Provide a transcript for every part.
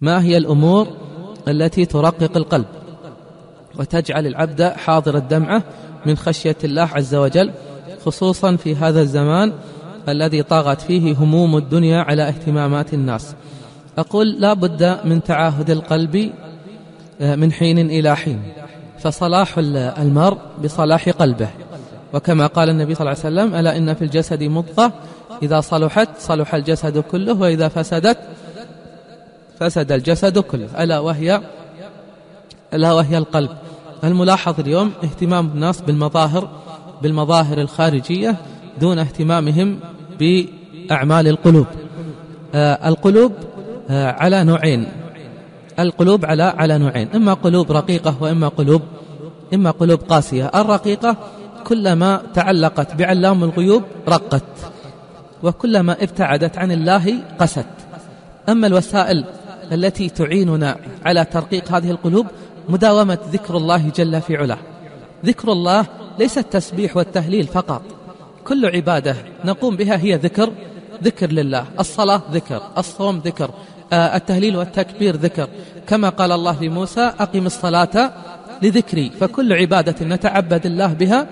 ما هي الأمور التي ترقق القلب وتجعل العبد حاضر الدمعة من خشية الله عز وجل خصوصا في هذا الزمان الذي طاغت فيه هموم الدنيا على اهتمامات الناس. أقول لا بد من تعاهد القلب آه، من حين إلى حين. فصلاح المرء بصلاح قلبه. وكما قال النبي صلى الله عليه وسلم ألا إن في الجسد مضغة إذا صلحت صلح الجسد كله وإذا فسدت فسد الجسد كله. ألا وهي؟ ألا وهي القلب. الملاحظ اليوم اهتمام الناس بالمظاهر بالمظاهر الخارجية دون اهتمامهم بأعمال القلوب. آه القلوب آه على نوعين. القلوب على على نوعين. إما قلوب رقيقة وإما قلوب إما قلوب قاسية. الرقيقة كلما تعلقت بعلام الغيوب رقت وكلما ابتعدت عن الله قست. أما الوسائل التي تعيننا على ترقيق هذه القلوب مداومة ذكر الله جل في علاه. ذكر الله ليس التسبيح والتهليل فقط. كل عبادة نقوم بها هي ذكر ذكر لله. الصلاة ذكر الصوم ذكر آه، التهليل والتكبير ذكر. كما قال الله لموسى أقم الصلاة لذكري. فكل عبادة نتعبد الله بها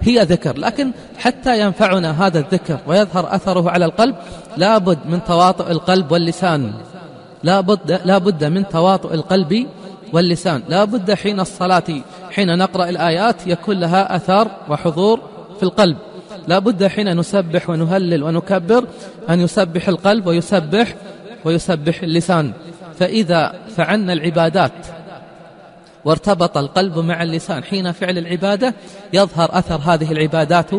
هي ذكر. لكن حتى ينفعنا هذا الذكر ويظهر أثره على القلب لابد من تواطؤ القلب واللسان. لابد, لابد من تواطؤ القلب واللسان. لابد حين الصلاة حين نقرأ الآيات يكون لها أثار وحضور في القلب. لابد حين نسبح ونهلل ونكبر أن يسبح القلب ويسبح ويسبح اللسان. فإذا فعلنا العبادات وارتبط القلب مع اللسان حين فعل العبادة يظهر أثر هذه العبادات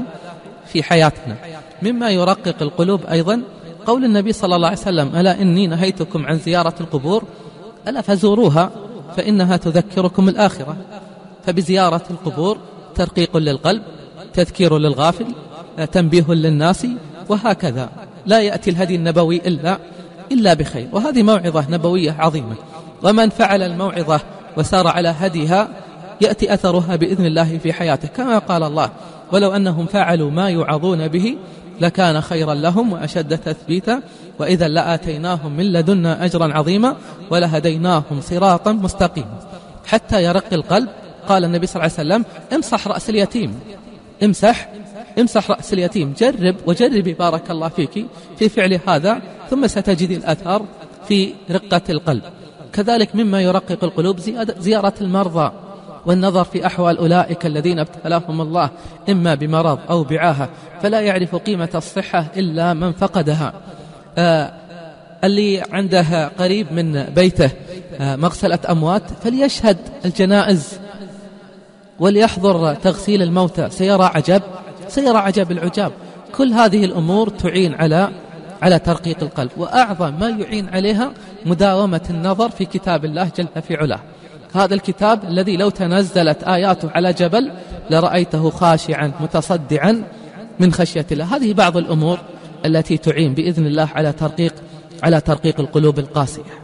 في حياتنا. مما يرقق القلوب أيضا قول النبي صلى الله عليه وسلم ألا إني نهيتكم عن زيارة القبور؟ ألا فزوروها فإنها تذكركم الآخرة. فبزيارة القبور ترقيق للقلب تذكير للغافل تنبيه للناس وهكذا. لا يأتي الهدي النبوي إلا إلا بخير. وهذه موعظة نبوية عظيمة. ومن فعل الموعظة وسار على هديها يأتي أثرها بإذن الله في حياته. كما قال الله ولو أنهم فعلوا ما يعظون به لكان خيرا لهم وأشد تثبيتا وإذا لآتيناهم من لدنا أجرا عظيما ولهديناهم صراطا مستقيما. حتى يرق القلب قال النبي صلى الله عليه وسلم امسح رأس اليتيم. امسح امسح رأس اليتيم. جرب وجربي بارك الله فيك في فعل هذا ثم ستجد الأثر في رقة القلب. كذلك مما يرقق القلوب زيارة المرضى. والنظر في أحوال أولئك الذين ابتلاهم الله إما بمرض أو بعاهة فلا يعرف قيمة الصحة إلا من فقدها. آه اللي عنده قريب من بيته آه مغسلة أموات فليشهد الجنائز وليحضر تغسيل الموتى. سيرى عجب سيرى عجب العجاب. كل هذه الأمور تعين على على ترقيق القلب وأعظم ما يعين عليها مداومة النظر في كتاب الله جل في علاه. هذا الكتاب الذي لو تنزلت آياته على جبل لرأيته خاشعا متصدعا من خشية الله. هذه بعض الأمور التي تعين بإذن الله على ترقيق على ترقيق القلوب القاسية.